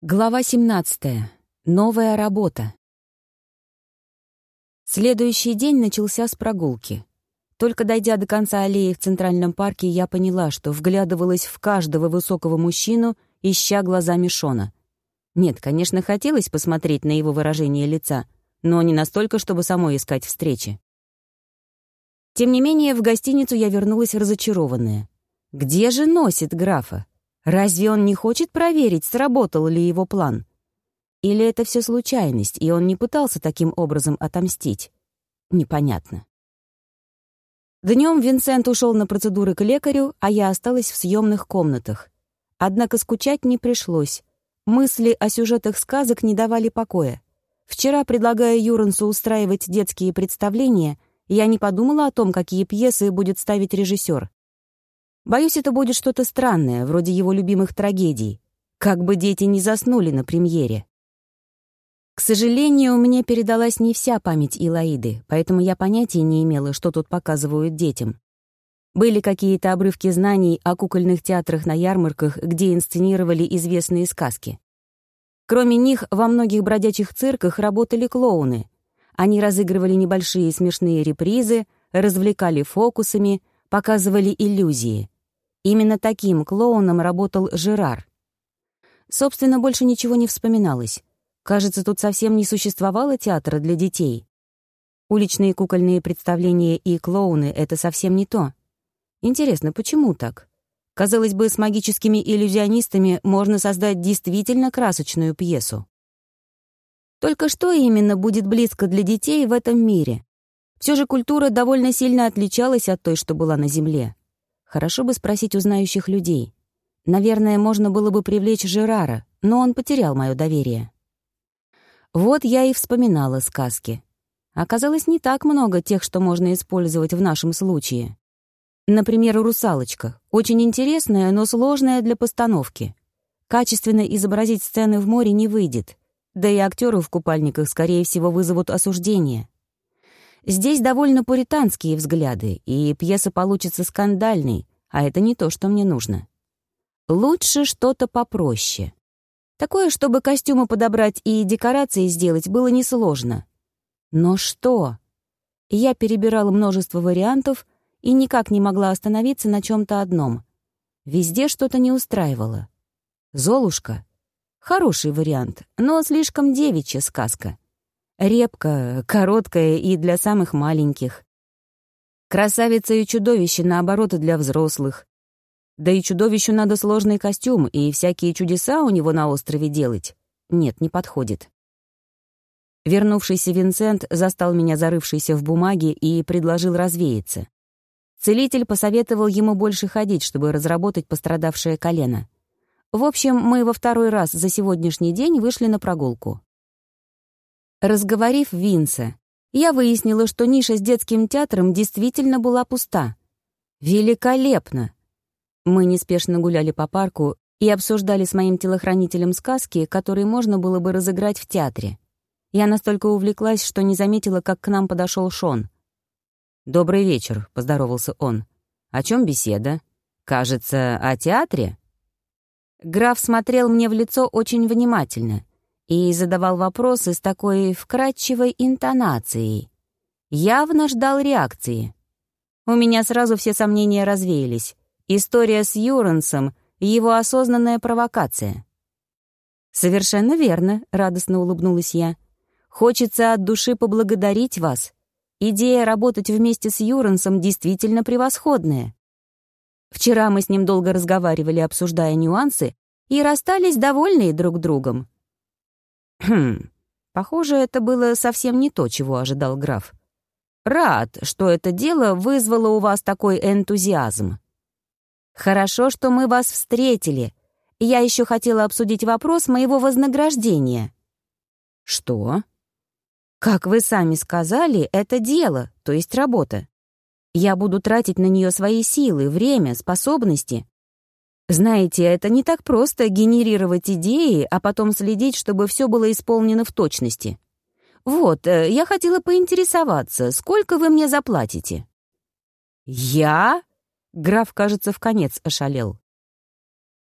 Глава 17. Новая работа. Следующий день начался с прогулки. Только дойдя до конца аллеи в Центральном парке, я поняла, что вглядывалась в каждого высокого мужчину, ища глазами Шона. Нет, конечно, хотелось посмотреть на его выражение лица, но не настолько, чтобы самой искать встречи. Тем не менее, в гостиницу я вернулась разочарованная. Где же носит графа? Разве он не хочет проверить, сработал ли его план? Или это все случайность, и он не пытался таким образом отомстить? Непонятно. Днем Винсент ушел на процедуры к лекарю, а я осталась в съемных комнатах. Однако скучать не пришлось. Мысли о сюжетах сказок не давали покоя. Вчера, предлагая Юрансу устраивать детские представления, я не подумала о том, какие пьесы будет ставить режиссер. Боюсь, это будет что-то странное, вроде его любимых трагедий. Как бы дети не заснули на премьере. К сожалению, мне передалась не вся память Илаиды, поэтому я понятия не имела, что тут показывают детям. Были какие-то обрывки знаний о кукольных театрах на ярмарках, где инсценировали известные сказки. Кроме них, во многих бродячих цирках работали клоуны. Они разыгрывали небольшие смешные репризы, развлекали фокусами, показывали иллюзии. Именно таким клоуном работал Жерар. Собственно, больше ничего не вспоминалось. Кажется, тут совсем не существовало театра для детей. Уличные кукольные представления и клоуны — это совсем не то. Интересно, почему так? Казалось бы, с магическими иллюзионистами можно создать действительно красочную пьесу. Только что именно будет близко для детей в этом мире? Все же культура довольно сильно отличалась от той, что была на Земле. Хорошо бы спросить у знающих людей. Наверное, можно было бы привлечь Жерара, но он потерял мое доверие. Вот я и вспоминала сказки. Оказалось, не так много тех, что можно использовать в нашем случае. Например, «Русалочка». Очень интересная, но сложная для постановки. Качественно изобразить сцены в море не выйдет. Да и актеры в купальниках, скорее всего, вызовут осуждение. Здесь довольно пуританские взгляды, и пьеса получится скандальной, а это не то, что мне нужно. Лучше что-то попроще. Такое, чтобы костюмы подобрать и декорации сделать, было несложно. Но что? Я перебирала множество вариантов и никак не могла остановиться на чем-то одном. Везде что-то не устраивало. «Золушка» — хороший вариант, но слишком девичья сказка — Репка, короткая и для самых маленьких. Красавица и чудовище, наоборот, для взрослых. Да и чудовищу надо сложный костюм, и всякие чудеса у него на острове делать. Нет, не подходит. Вернувшийся Винсент застал меня зарывшийся в бумаге и предложил развеяться. Целитель посоветовал ему больше ходить, чтобы разработать пострадавшее колено. В общем, мы во второй раз за сегодняшний день вышли на прогулку. Разговорив Винса, я выяснила, что ниша с детским театром действительно была пуста. Великолепно! Мы неспешно гуляли по парку и обсуждали с моим телохранителем сказки, которые можно было бы разыграть в театре. Я настолько увлеклась, что не заметила, как к нам подошел Шон. «Добрый вечер», — поздоровался он. «О чем беседа? Кажется, о театре?» Граф смотрел мне в лицо очень внимательно и задавал вопросы с такой вкрадчивой интонацией. Явно ждал реакции. У меня сразу все сомнения развеялись. История с Юрансом — его осознанная провокация. «Совершенно верно», — радостно улыбнулась я. «Хочется от души поблагодарить вас. Идея работать вместе с Юрансом действительно превосходная. Вчера мы с ним долго разговаривали, обсуждая нюансы, и расстались довольные друг другом. Хм, похоже, это было совсем не то, чего ожидал граф. Рад, что это дело вызвало у вас такой энтузиазм. Хорошо, что мы вас встретили. Я еще хотела обсудить вопрос моего вознаграждения. Что? Как вы сами сказали, это дело, то есть работа. Я буду тратить на нее свои силы, время, способности. Знаете, это не так просто генерировать идеи, а потом следить, чтобы все было исполнено в точности. Вот, э, я хотела поинтересоваться, сколько вы мне заплатите? Я? Граф, кажется, в конец ошалел.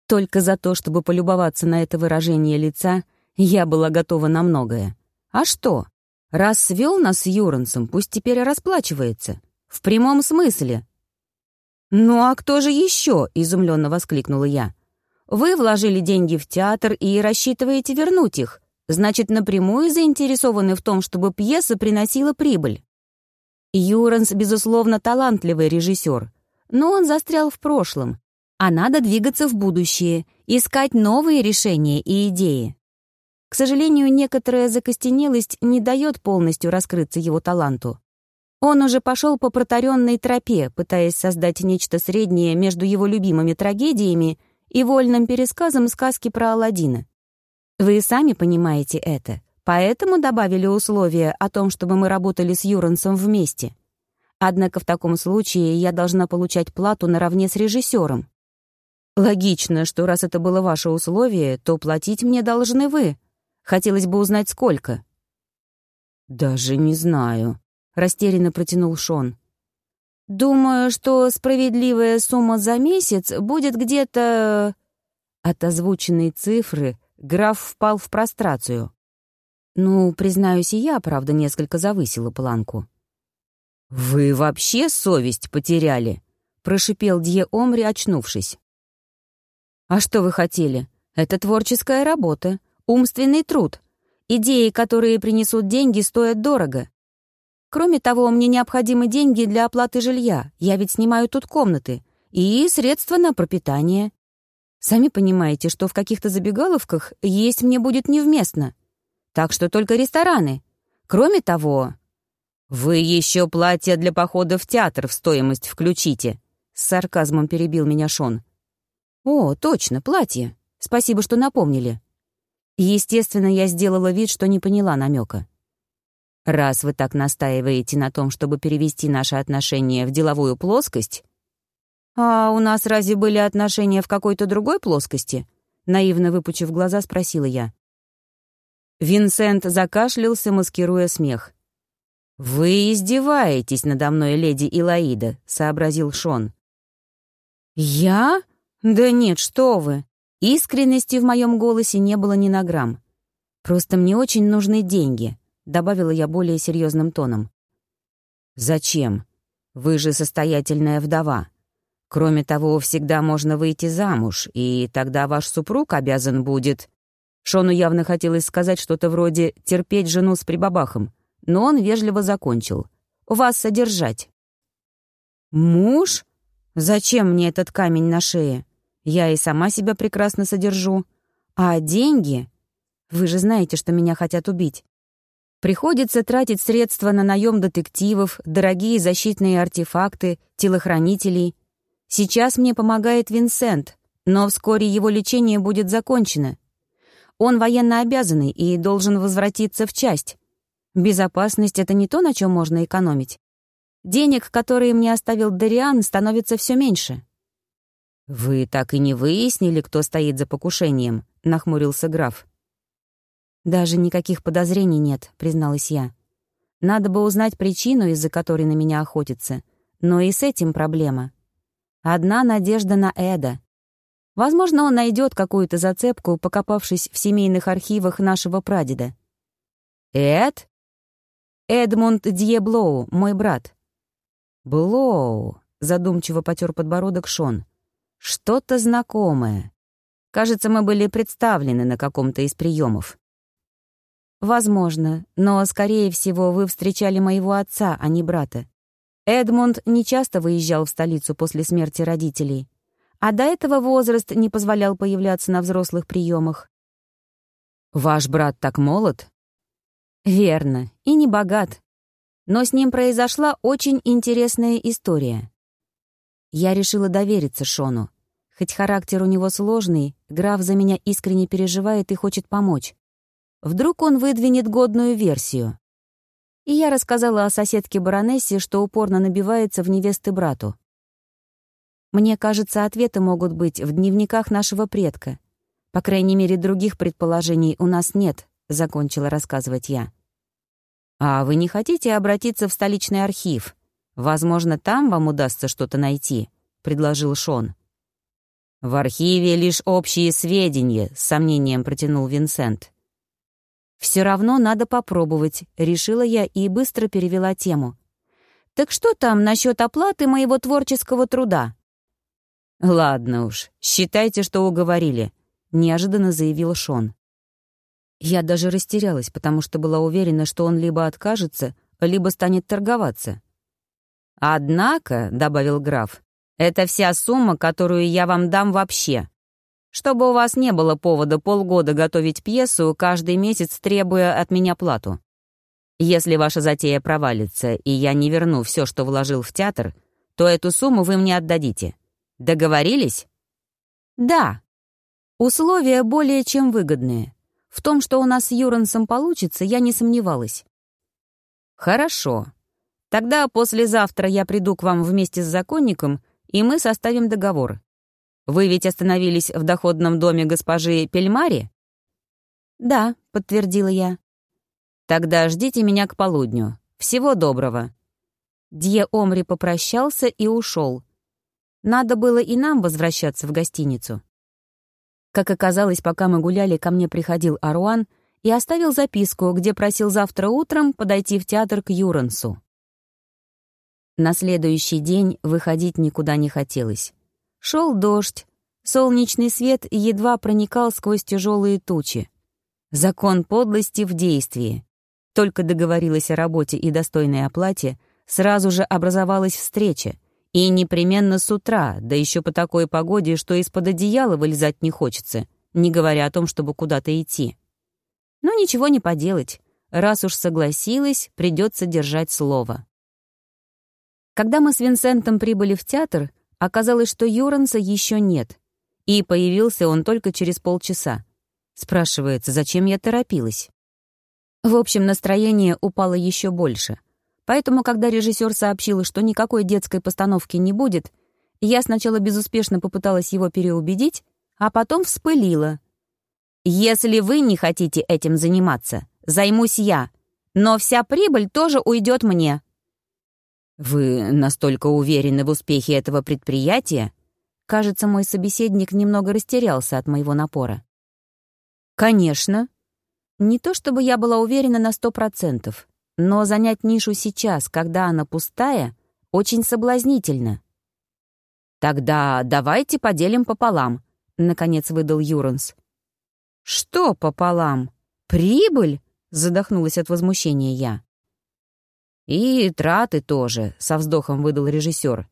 Только за то, чтобы полюбоваться на это выражение лица, я была готова на многое. А что? Раз свел нас с Юрансом, пусть теперь расплачивается. В прямом смысле. «Ну а кто же еще?» — изумленно воскликнула я. «Вы вложили деньги в театр и рассчитываете вернуть их. Значит, напрямую заинтересованы в том, чтобы пьеса приносила прибыль». Юранс, безусловно, талантливый режиссер, но он застрял в прошлом, а надо двигаться в будущее, искать новые решения и идеи. К сожалению, некоторая закостенелость не дает полностью раскрыться его таланту. Он уже пошел по протаренной тропе, пытаясь создать нечто среднее между его любимыми трагедиями и вольным пересказом сказки про Аладдина. Вы сами понимаете это, Поэтому добавили условие о том, чтобы мы работали с Юрансом вместе. Однако в таком случае я должна получать плату наравне с режиссером. Логично, что раз это было ваше условие, то платить мне должны вы. Хотелось бы узнать, сколько. «Даже не знаю», — растерянно протянул Шон. «Думаю, что справедливая сумма за месяц будет где-то...» От озвученной цифры граф впал в прострацию. Ну, признаюсь, и я, правда, несколько завысила планку. «Вы вообще совесть потеряли?» — прошипел Дье Омри, очнувшись. «А что вы хотели? Это творческая работа, умственный труд. Идеи, которые принесут деньги, стоят дорого. Кроме того, мне необходимы деньги для оплаты жилья, я ведь снимаю тут комнаты, и средства на пропитание. Сами понимаете, что в каких-то забегаловках есть мне будет невместно так что только рестораны. Кроме того... «Вы еще платье для похода в театр в стоимость включите», — с сарказмом перебил меня Шон. «О, точно, платье. Спасибо, что напомнили». Естественно, я сделала вид, что не поняла намека. «Раз вы так настаиваете на том, чтобы перевести наши отношения в деловую плоскость...» «А у нас разве были отношения в какой-то другой плоскости?» Наивно выпучив глаза, спросила я. Винсент закашлялся, маскируя смех. «Вы издеваетесь надо мной, леди Илаида», — сообразил Шон. «Я? Да нет, что вы!» Искренности в моем голосе не было ни на грамм. «Просто мне очень нужны деньги», — добавила я более серьезным тоном. «Зачем? Вы же состоятельная вдова. Кроме того, всегда можно выйти замуж, и тогда ваш супруг обязан будет...» Шону явно хотелось сказать что-то вроде «терпеть жену с прибабахом», но он вежливо закончил. «Вас содержать». «Муж? Зачем мне этот камень на шее? Я и сама себя прекрасно содержу. А деньги? Вы же знаете, что меня хотят убить. Приходится тратить средства на наем детективов, дорогие защитные артефакты, телохранителей. Сейчас мне помогает Винсент, но вскоре его лечение будет закончено. Он военно обязанный и должен возвратиться в часть. Безопасность — это не то, на чем можно экономить. Денег, которые мне оставил Дариан, становится все меньше. «Вы так и не выяснили, кто стоит за покушением?» — нахмурился граф. «Даже никаких подозрений нет», — призналась я. «Надо бы узнать причину, из-за которой на меня охотятся. Но и с этим проблема. Одна надежда на Эда. Возможно, он найдет какую-то зацепку, покопавшись в семейных архивах нашего прадеда. «Эд?» «Эдмунд Дьеблоу, мой брат». «Блоу», — задумчиво потер подбородок Шон. «Что-то знакомое. Кажется, мы были представлены на каком-то из приемов». «Возможно, но, скорее всего, вы встречали моего отца, а не брата. Эдмунд не часто выезжал в столицу после смерти родителей а до этого возраст не позволял появляться на взрослых приемах. «Ваш брат так молод?» «Верно, и не богат. Но с ним произошла очень интересная история. Я решила довериться Шону. Хоть характер у него сложный, граф за меня искренне переживает и хочет помочь. Вдруг он выдвинет годную версию. И я рассказала о соседке баронессе, что упорно набивается в невесты брату. Мне кажется, ответы могут быть в дневниках нашего предка. По крайней мере, других предположений у нас нет, закончила рассказывать я. А вы не хотите обратиться в столичный архив? Возможно, там вам удастся что-то найти, предложил Шон. «В архиве лишь общие сведения», — с сомнением протянул Винсент. «Все равно надо попробовать», — решила я и быстро перевела тему. «Так что там насчет оплаты моего творческого труда?» «Ладно уж, считайте, что уговорили», — неожиданно заявил Шон. Я даже растерялась, потому что была уверена, что он либо откажется, либо станет торговаться. «Однако», — добавил граф, — «это вся сумма, которую я вам дам вообще. Чтобы у вас не было повода полгода готовить пьесу, каждый месяц требуя от меня плату. Если ваша затея провалится, и я не верну все, что вложил в театр, то эту сумму вы мне отдадите. Договорились?» «Да. Условия более чем выгодные. В том, что у нас с Юрансом получится, я не сомневалась». «Хорошо. Тогда послезавтра я приду к вам вместе с законником, и мы составим договор. Вы ведь остановились в доходном доме госпожи Пельмари?» «Да», — подтвердила я. «Тогда ждите меня к полудню. Всего доброго». Дье Омри попрощался и ушел. Надо было и нам возвращаться в гостиницу. Как оказалось, пока мы гуляли, ко мне приходил Аруан и оставил записку, где просил завтра утром подойти в театр к Юрансу. На следующий день выходить никуда не хотелось. Шел дождь, солнечный свет едва проникал сквозь тяжелые тучи. Закон подлости в действии. Только договорилась о работе и достойной оплате, сразу же образовалась встреча, и непременно с утра, да еще по такой погоде, что из-под одеяла вылезать не хочется, не говоря о том, чтобы куда-то идти. Но ничего не поделать. Раз уж согласилась, придется держать слово. Когда мы с Винсентом прибыли в театр, оказалось, что Юранса еще нет. И появился он только через полчаса. Спрашивается, зачем я торопилась? В общем, настроение упало еще больше. Поэтому, когда режиссер сообщил, что никакой детской постановки не будет, я сначала безуспешно попыталась его переубедить, а потом вспылила. «Если вы не хотите этим заниматься, займусь я, но вся прибыль тоже уйдет мне. «Вы настолько уверены в успехе этого предприятия?» Кажется, мой собеседник немного растерялся от моего напора. «Конечно. Не то чтобы я была уверена на сто процентов, но занять нишу сейчас, когда она пустая, очень соблазнительно». «Тогда давайте поделим пополам», — наконец выдал Юранс. «Что пополам? Прибыль?» — задохнулась от возмущения я. «И траты тоже», — со вздохом выдал режиссер.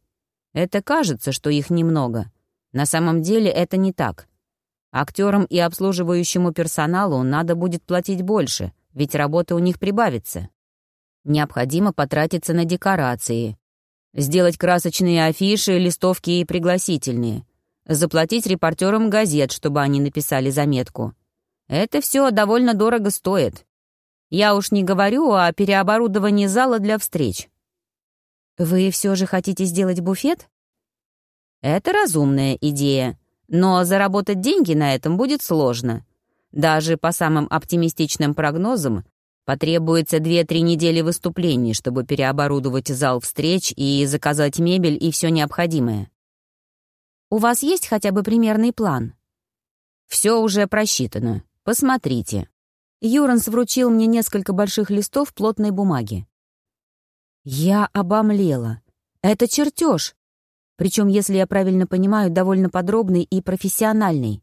«Это кажется, что их немного. На самом деле это не так. Актерам и обслуживающему персоналу надо будет платить больше, ведь работа у них прибавится. Необходимо потратиться на декорации, сделать красочные афиши, листовки и пригласительные, заплатить репортерам газет, чтобы они написали заметку. Это все довольно дорого стоит. Я уж не говорю о переоборудовании зала для встреч. Вы все же хотите сделать буфет? Это разумная идея, но заработать деньги на этом будет сложно. Даже по самым оптимистичным прогнозам потребуется 2-3 недели выступлений, чтобы переоборудовать зал встреч и заказать мебель и все необходимое. У вас есть хотя бы примерный план? Все уже просчитано. Посмотрите. Юранс вручил мне несколько больших листов плотной бумаги. Я обомлела. Это чертеж. Причем, если я правильно понимаю, довольно подробный и профессиональный.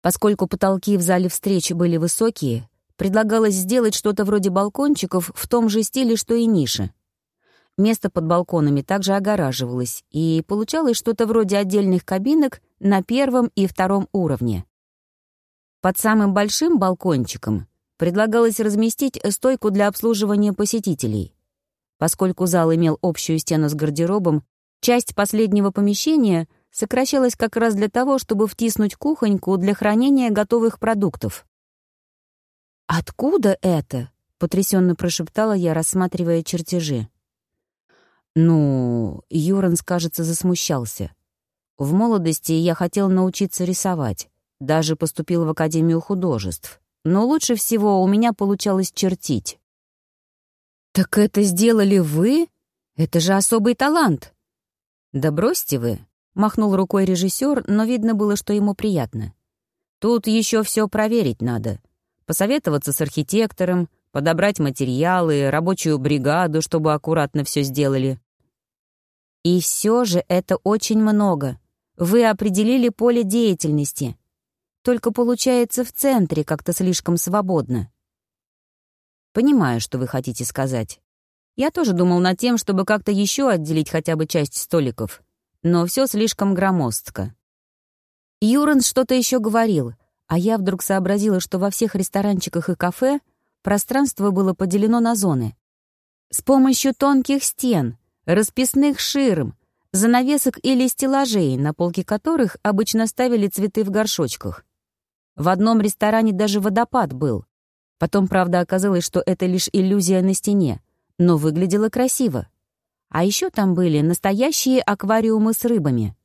Поскольку потолки в зале встреч были высокие, предлагалось сделать что-то вроде балкончиков в том же стиле, что и ниши. Место под балконами также огораживалось, и получалось что-то вроде отдельных кабинок на первом и втором уровне. Под самым большим балкончиком предлагалось разместить стойку для обслуживания посетителей. Поскольку зал имел общую стену с гардеробом, часть последнего помещения сокращалась как раз для того, чтобы втиснуть кухоньку для хранения готовых продуктов. «Откуда это?» — потрясенно прошептала я, рассматривая чертежи. «Ну...» — Юранс, кажется, засмущался. «В молодости я хотел научиться рисовать. Даже поступил в Академию художеств. Но лучше всего у меня получалось чертить. «Так это сделали вы? Это же особый талант!» «Да бросьте вы. Махнул рукой режиссер, но видно было, что ему приятно. Тут еще все проверить надо. Посоветоваться с архитектором, подобрать материалы, рабочую бригаду, чтобы аккуратно все сделали. И все же это очень много. Вы определили поле деятельности. Только получается в центре как-то слишком свободно. Понимаю, что вы хотите сказать. Я тоже думал над тем, чтобы как-то еще отделить хотя бы часть столиков но все слишком громоздко. Юранс что-то еще говорил, а я вдруг сообразила, что во всех ресторанчиках и кафе пространство было поделено на зоны. С помощью тонких стен, расписных ширм, занавесок или стеллажей, на полке которых обычно ставили цветы в горшочках. В одном ресторане даже водопад был. Потом, правда, оказалось, что это лишь иллюзия на стене, но выглядело красиво. А еще там были настоящие аквариумы с рыбами.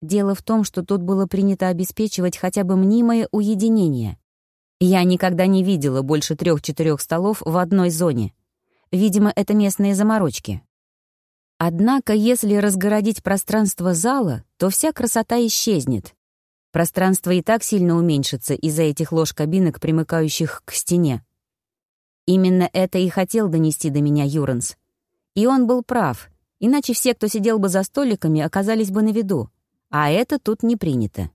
Дело в том, что тут было принято обеспечивать хотя бы мнимое уединение. Я никогда не видела больше трех-четырех столов в одной зоне. Видимо, это местные заморочки. Однако, если разгородить пространство зала, то вся красота исчезнет. Пространство и так сильно уменьшится из-за этих ложь-кабинок, примыкающих к стене. Именно это и хотел донести до меня Юранс. И он был прав, иначе все, кто сидел бы за столиками, оказались бы на виду. А это тут не принято.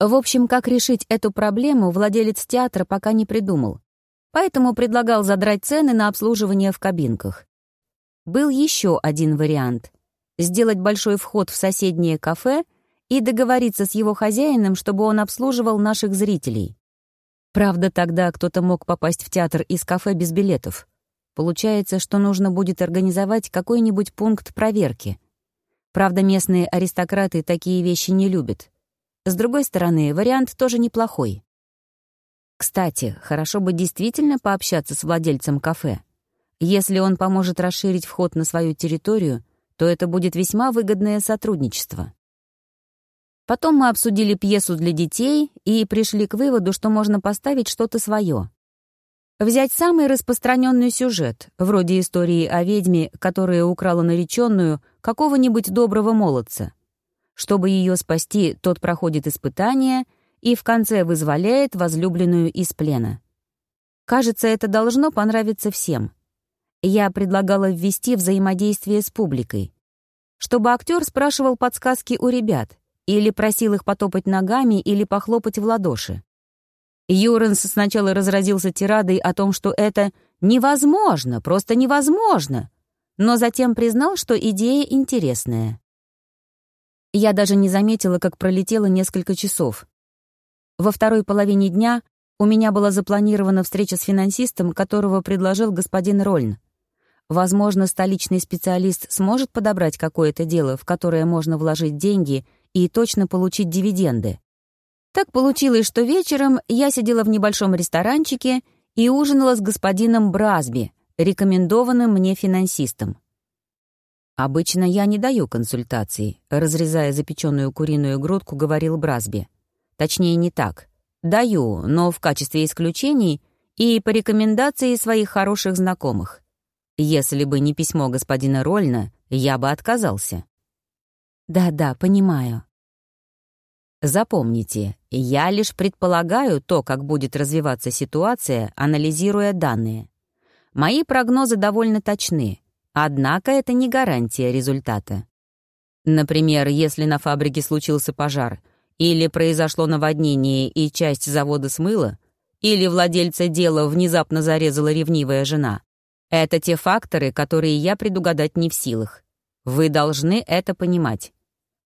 В общем, как решить эту проблему, владелец театра пока не придумал. Поэтому предлагал задрать цены на обслуживание в кабинках. Был еще один вариант — сделать большой вход в соседнее кафе и договориться с его хозяином, чтобы он обслуживал наших зрителей. Правда, тогда кто-то мог попасть в театр из кафе без билетов. Получается, что нужно будет организовать какой-нибудь пункт проверки. Правда, местные аристократы такие вещи не любят. С другой стороны, вариант тоже неплохой. Кстати, хорошо бы действительно пообщаться с владельцем кафе. Если он поможет расширить вход на свою территорию, то это будет весьма выгодное сотрудничество. Потом мы обсудили пьесу для детей и пришли к выводу, что можно поставить что-то свое. Взять самый распространенный сюжет, вроде истории о ведьме, которая украла нареченную какого-нибудь доброго молодца. Чтобы ее спасти, тот проходит испытание и в конце вызволяет возлюбленную из плена. Кажется, это должно понравиться всем. Я предлагала ввести взаимодействие с публикой. Чтобы актер спрашивал подсказки у ребят или просил их потопать ногами или похлопать в ладоши. Юренс сначала разразился тирадой о том, что это невозможно, просто невозможно, но затем признал, что идея интересная. Я даже не заметила, как пролетело несколько часов. Во второй половине дня у меня была запланирована встреча с финансистом, которого предложил господин Рольн. Возможно, столичный специалист сможет подобрать какое-то дело, в которое можно вложить деньги и точно получить дивиденды. Так получилось, что вечером я сидела в небольшом ресторанчике и ужинала с господином Бразби, рекомендованным мне финансистом. «Обычно я не даю консультаций», — разрезая запеченную куриную грудку, говорил Бразби. «Точнее, не так. Даю, но в качестве исключений и по рекомендации своих хороших знакомых. Если бы не письмо господина Рольна, я бы отказался». «Да-да, понимаю», Запомните, я лишь предполагаю то, как будет развиваться ситуация, анализируя данные. Мои прогнозы довольно точны, однако это не гарантия результата. Например, если на фабрике случился пожар, или произошло наводнение и часть завода смыла, или владельца дела внезапно зарезала ревнивая жена. Это те факторы, которые я предугадать не в силах. Вы должны это понимать.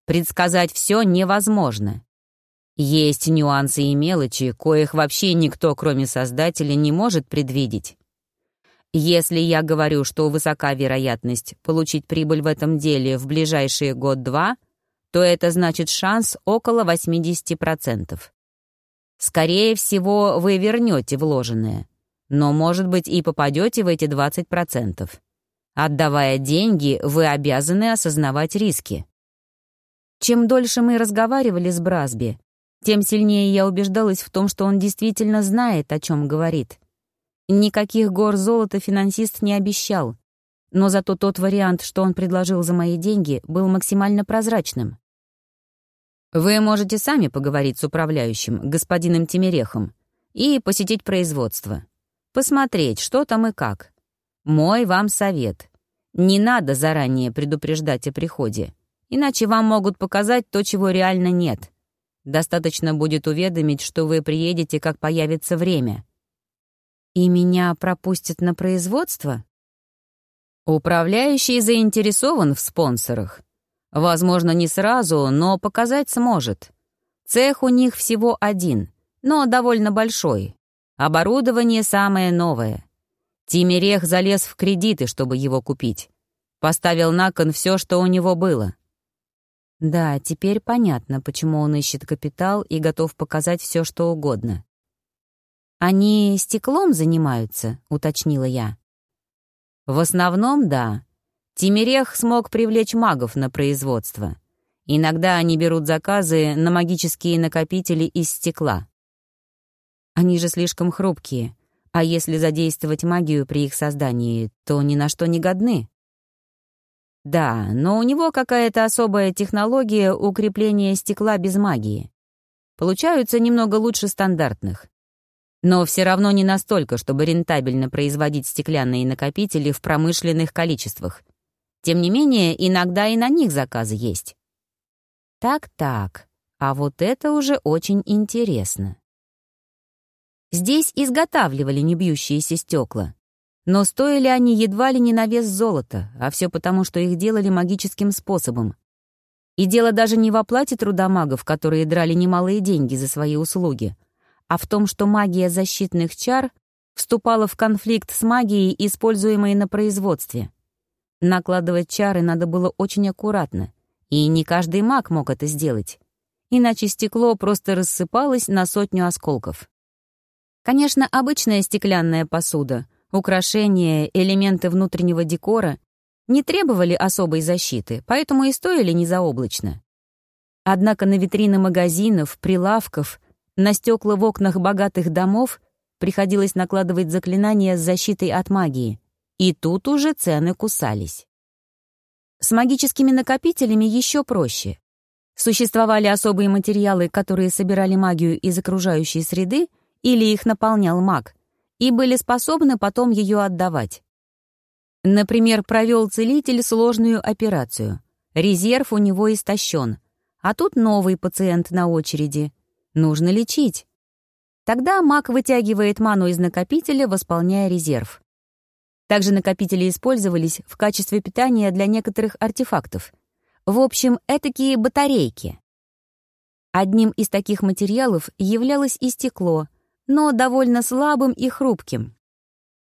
Предсказать все невозможно. Есть нюансы и мелочи, коих вообще никто, кроме Создателя, не может предвидеть. Если я говорю, что высока вероятность получить прибыль в этом деле в ближайшие год-два, то это значит шанс около 80%. Скорее всего, вы вернете вложенное, но, может быть, и попадете в эти 20%. Отдавая деньги, вы обязаны осознавать риски. Чем дольше мы разговаривали с Бразби, тем сильнее я убеждалась в том, что он действительно знает, о чем говорит. Никаких гор золота финансист не обещал, Но зато тот вариант, что он предложил за мои деньги, был максимально прозрачным. Вы можете сами поговорить с управляющим, господином Тимирехом, и посетить производство. Посмотреть, что там и как. Мой вам совет. Не надо заранее предупреждать о приходе, иначе вам могут показать то, чего реально нет. Достаточно будет уведомить, что вы приедете, как появится время. И меня пропустят на производство? Управляющий заинтересован в спонсорах. Возможно, не сразу, но показать сможет. Цех у них всего один, но довольно большой. Оборудование самое новое. Тимирех залез в кредиты, чтобы его купить. Поставил на кон все, что у него было. Да, теперь понятно, почему он ищет капитал и готов показать все, что угодно. «Они стеклом занимаются?» — уточнила я. «В основном, да. Тимирех смог привлечь магов на производство. Иногда они берут заказы на магические накопители из стекла. Они же слишком хрупкие, а если задействовать магию при их создании, то ни на что не годны. Да, но у него какая-то особая технология укрепления стекла без магии. Получаются немного лучше стандартных. Но все равно не настолько, чтобы рентабельно производить стеклянные накопители в промышленных количествах — тем не менее, иногда и на них заказы есть. Так-так, а вот это уже очень интересно. Здесь изготавливали небьющиеся стекла, но стоили они едва ли не на вес золота, а все потому, что их делали магическим способом. И дело даже не в оплате трудомагов, которые драли немалые деньги за свои услуги, а в том, что магия защитных чар вступала в конфликт с магией, используемой на производстве. Накладывать чары надо было очень аккуратно, и не каждый маг мог это сделать. Иначе стекло просто рассыпалось на сотню осколков. Конечно, обычная стеклянная посуда, украшения, элементы внутреннего декора не требовали особой защиты, поэтому и стоили незаоблачно. Однако на витрины магазинов, прилавков, на стекла в окнах богатых домов приходилось накладывать заклинания с защитой от магии — и тут уже цены кусались. С магическими накопителями еще проще. Существовали особые материалы, которые собирали магию из окружающей среды или их наполнял маг, и были способны потом ее отдавать. Например, провел целитель сложную операцию. Резерв у него истощен, а тут новый пациент на очереди. Нужно лечить. Тогда маг вытягивает ману из накопителя, восполняя резерв. Также накопители использовались в качестве питания для некоторых артефактов. В общем, этакие батарейки. Одним из таких материалов являлось и стекло, но довольно слабым и хрупким.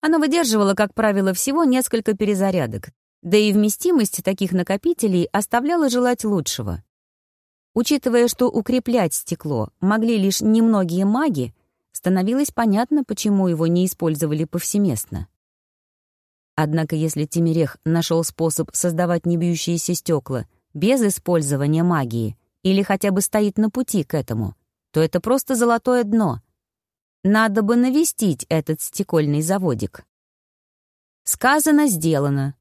Оно выдерживало, как правило, всего несколько перезарядок, да и вместимость таких накопителей оставляла желать лучшего. Учитывая, что укреплять стекло могли лишь немногие маги, становилось понятно, почему его не использовали повсеместно. Однако если Тимирех нашел способ создавать небьющиеся стекла без использования магии или хотя бы стоит на пути к этому, то это просто золотое дно. Надо бы навестить этот стекольный заводик. Сказано, сделано.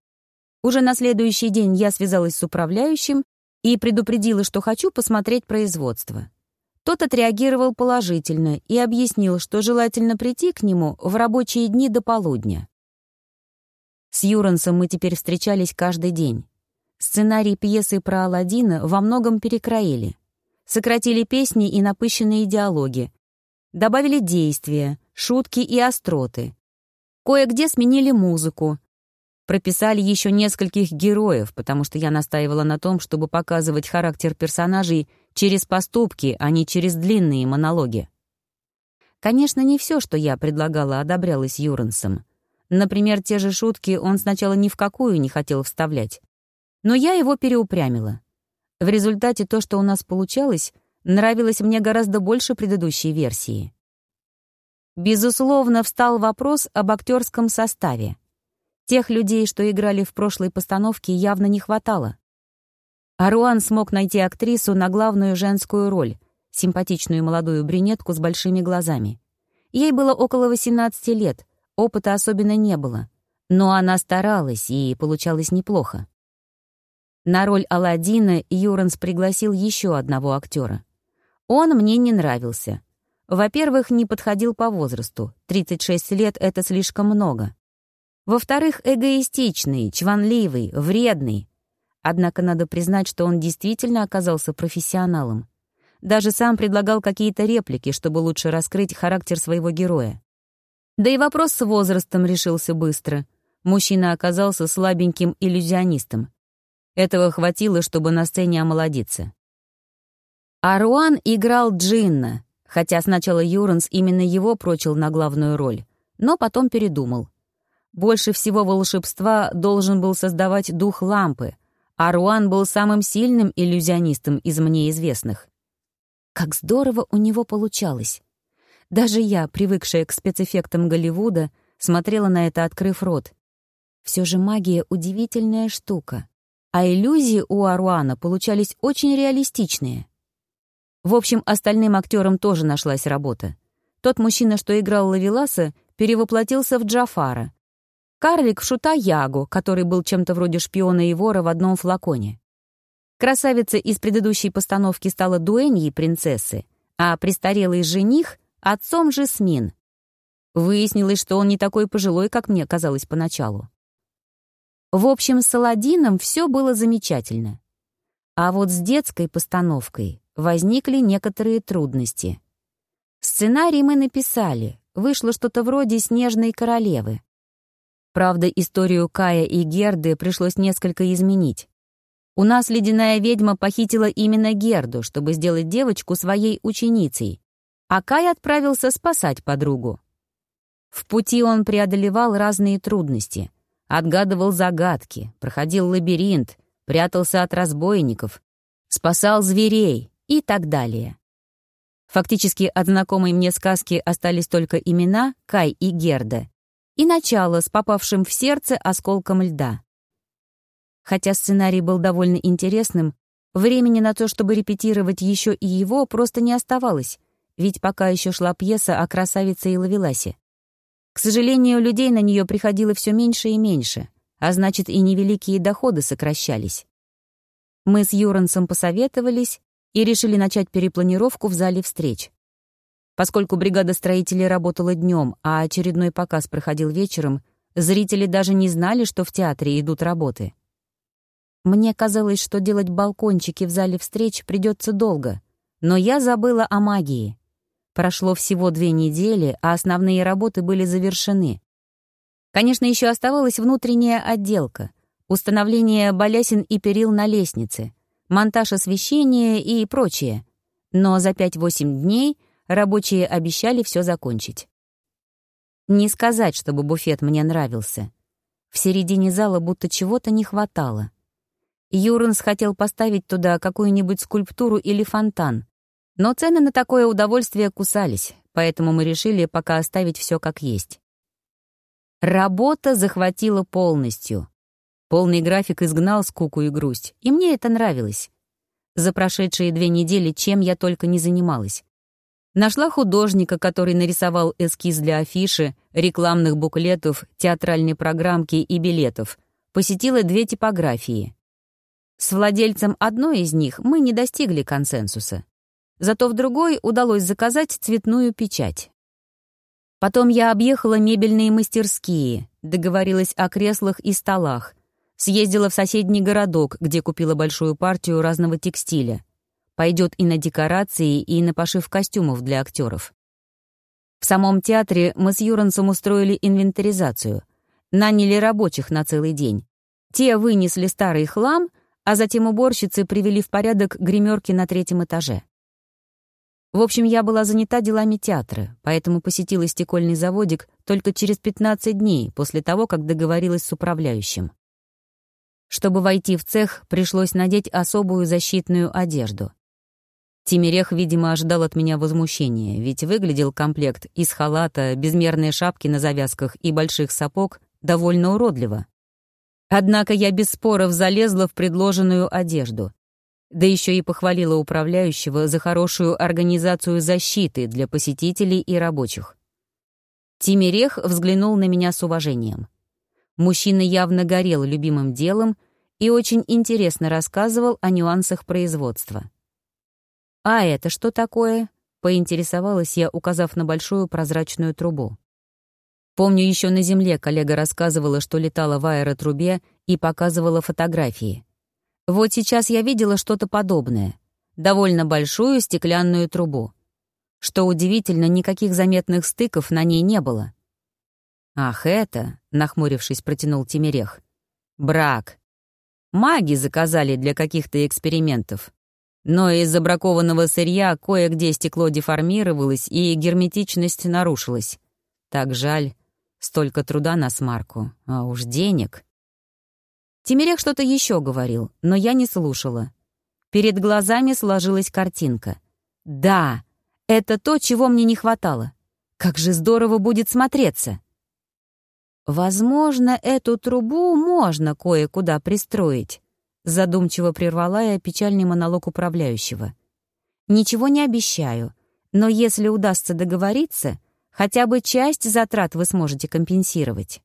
Уже на следующий день я связалась с управляющим и предупредила, что хочу посмотреть производство. Тот отреагировал положительно и объяснил, что желательно прийти к нему в рабочие дни до полудня. С Юрансом мы теперь встречались каждый день. Сценарий пьесы про Аладдина во многом перекроили. Сократили песни и напыщенные диалоги. Добавили действия, шутки и остроты. Кое-где сменили музыку. Прописали еще нескольких героев, потому что я настаивала на том, чтобы показывать характер персонажей через поступки, а не через длинные монологи. Конечно, не все, что я предлагала, одобрялось Юрансом. Например, те же шутки он сначала ни в какую не хотел вставлять. Но я его переупрямила. В результате то, что у нас получалось, нравилось мне гораздо больше предыдущей версии. Безусловно, встал вопрос об актерском составе. Тех людей, что играли в прошлой постановке, явно не хватало. Аруан смог найти актрису на главную женскую роль, симпатичную молодую брюнетку с большими глазами. Ей было около 18 лет — Опыта особенно не было, Но она старалась, и получалось неплохо. На роль Аладдина Юранс пригласил еще одного актера. Он мне не нравился. Во-первых, не подходил по возрасту. 36 лет — это слишком много. Во-вторых, эгоистичный, чванливый, вредный. Однако надо признать, что он действительно оказался профессионалом. Даже сам предлагал какие-то реплики, чтобы лучше раскрыть характер своего героя. Да и вопрос с возрастом решился быстро. Мужчина оказался слабеньким иллюзионистом. Этого хватило, чтобы на сцене омолодиться. Аруан играл Джинна, хотя сначала Юранс именно его прочил на главную роль, но потом передумал. Больше всего волшебства должен был создавать дух лампы, а Руан был самым сильным иллюзионистом из мне известных. Как здорово у него получалось. Даже я, привыкшая к спецэффектам Голливуда, смотрела на это, открыв рот. Все же магия — удивительная штука а иллюзии у Аруана получались очень реалистичные. В общем, остальным актерам тоже нашлась работа. Тот мужчина, что играл Лавеласа, перевоплотился в Джафара. Карлик — Шута Ягу, который был чем-то вроде шпиона и вора в одном флаконе. Красавица из предыдущей постановки стала дуэньей принцессы, а престарелый жених — отцом Жасмин. Выяснилось, что он не такой пожилой, как мне казалось поначалу. В общем, с Аладдином все было замечательно. А вот с детской постановкой возникли некоторые трудности. Сценарий мы написали, вышло что-то вроде «Снежной королевы». Правда, историю Кая и Герды пришлось несколько изменить. У нас ледяная ведьма похитила именно Герду, чтобы сделать девочку своей ученицей, а Кай отправился спасать подругу. В пути он преодолевал разные трудности — отгадывал загадки, проходил лабиринт, прятался от разбойников, спасал зверей и так далее. Фактически от знакомой мне сказки остались только имена Кай и Герда и начало с попавшим в сердце осколком льда. Хотя сценарий был довольно интересным, времени на то, чтобы репетировать еще и его, просто не оставалось, ведь пока еще шла пьеса о красавице и лавеласе. К сожалению, людей на нее приходило все меньше и меньше, а значит, и невеликие доходы сокращались. Мы с Юрансом посоветовались и решили начать перепланировку в зале встреч. Поскольку бригада строителей работала днем, а очередной показ проходил вечером, зрители даже не знали, что в театре идут работы. Мне казалось, что делать балкончики в зале встреч придется долго, но я забыла о магии. Прошло всего две недели, а основные работы были завершены. Конечно, еще оставалась внутренняя отделка, установление балясин и перил на лестнице, монтаж освещения и прочее. Но за 5-8 дней рабочие обещали все закончить. Не сказать, чтобы буфет мне нравился. В середине зала будто чего-то не хватало. Юренс хотел поставить туда какую-нибудь скульптуру или фонтан, но цены на такое удовольствие кусались, поэтому мы решили пока оставить все как есть. Работа захватила полностью. Полный график изгнал скуку и грусть, и мне это нравилось. За прошедшие две недели чем я только не занималась. Нашла художника, который нарисовал эскиз для афиши, рекламных буклетов, театральной программки и билетов. Посетила две типографии. С владельцем одной из них мы не достигли консенсуса. Зато в другой удалось заказать цветную печать. Потом я объехала мебельные мастерские, договорилась о креслах и столах, съездила в соседний городок, где купила большую партию разного текстиля. Пойдет и на декорации, и на пошив костюмов для актеров. В самом театре мы с Юрансом устроили инвентаризацию. Наняли рабочих на целый день. Те вынесли старый хлам, а затем уборщицы привели в порядок гримерки на третьем этаже. В общем, я была занята делами театра, поэтому посетила стекольный заводик только через 15 дней после того, как договорилась с управляющим. Чтобы войти в цех, пришлось надеть особую защитную одежду. Тимирех, видимо, ожидал от меня возмущения, ведь выглядел комплект из халата, безмерной шапки на завязках и больших сапог довольно уродливо. Однако я без споров залезла в предложенную одежду да еще и похвалила управляющего за хорошую организацию защиты для посетителей и рабочих. Тимирех взглянул на меня с уважением. Мужчина явно горел любимым делом и очень интересно рассказывал о нюансах производства. «А это что такое?» — поинтересовалась я, указав на большую прозрачную трубу. Помню, еще на Земле коллега рассказывала, что летала в аэротрубе и показывала фотографии. Вот сейчас я видела что-то подобное. Довольно большую стеклянную трубу. Что удивительно, никаких заметных стыков на ней не было. «Ах, это!» — нахмурившись, протянул Тимирех. «Брак. Маги заказали для каких-то экспериментов. Но из-за бракованного сырья кое-где стекло деформировалось и герметичность нарушилась. Так жаль. Столько труда на смарку, а уж денег. Тимирек что-то еще говорил, но я не слушала. Перед глазами сложилась картинка. Да, это то, чего мне не хватало. Как же здорово будет смотреться. Возможно, эту трубу можно кое-куда пристроить. Задумчиво прервала я печальный монолог управляющего. «Ничего не обещаю, но если удастся договориться, хотя бы часть затрат вы сможете компенсировать».